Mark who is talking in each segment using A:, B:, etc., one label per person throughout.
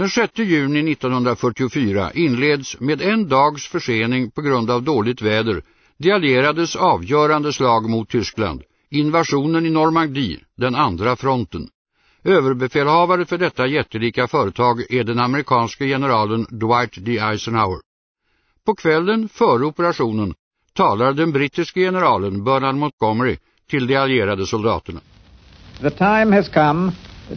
A: Den 6 juni 1944 inleds med en dags försening på grund av dåligt väder de allierades avgörande slag mot Tyskland, invasionen i Normandie, den andra fronten. Överbefälhavare för detta jättelika företag är den amerikanske generalen Dwight D. Eisenhower. På kvällen före operationen talar den brittiske generalen Bernard Montgomery till de allierade soldaterna.
B: The time has come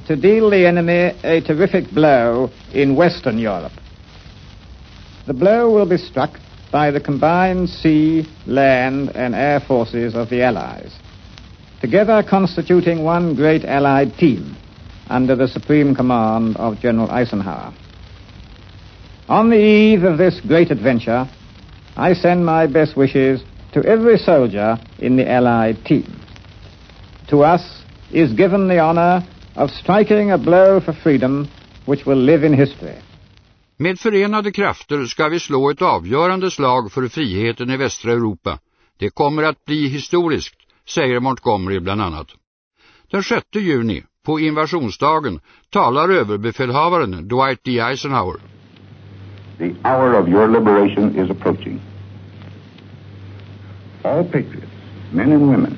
B: to deal the enemy a terrific blow in Western Europe. The blow will be struck by the combined sea, land and air forces of the Allies, together constituting one great Allied team under the supreme command of General Eisenhower. On the eve of this great adventure, I send my best wishes to every soldier in the Allied team. To us is given the honor of striking a blow for freedom which will live in history.
A: Med förenade krafter ska vi slå ett avgörande slag för friheten i västra Europa. Det kommer att bli historiskt, säger Montgomery bland annat. Den 6 juni, på invasionsdagen, talar överbefälhavaren Dwight D. Eisenhower.
C: The hour of your liberation is approaching. All patriots, men and women,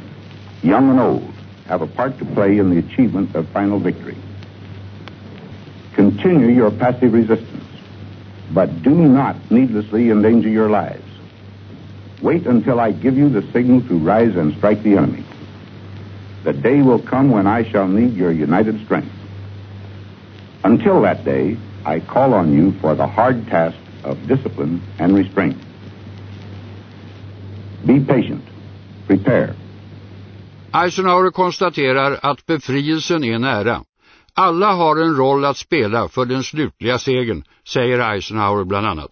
C: young and old, have a part to play in the achievement of final victory. Continue your passive resistance, but do not needlessly endanger your lives. Wait until I give you the signal to rise and strike the enemy. The day will come when I shall need your united strength. Until that day, I call on you for the hard task of discipline and restraint. Be patient. Prepare.
A: Eisenhower konstaterar att befrielsen är nära. Alla har en roll att spela för den slutliga segern, säger Eisenhower bland annat.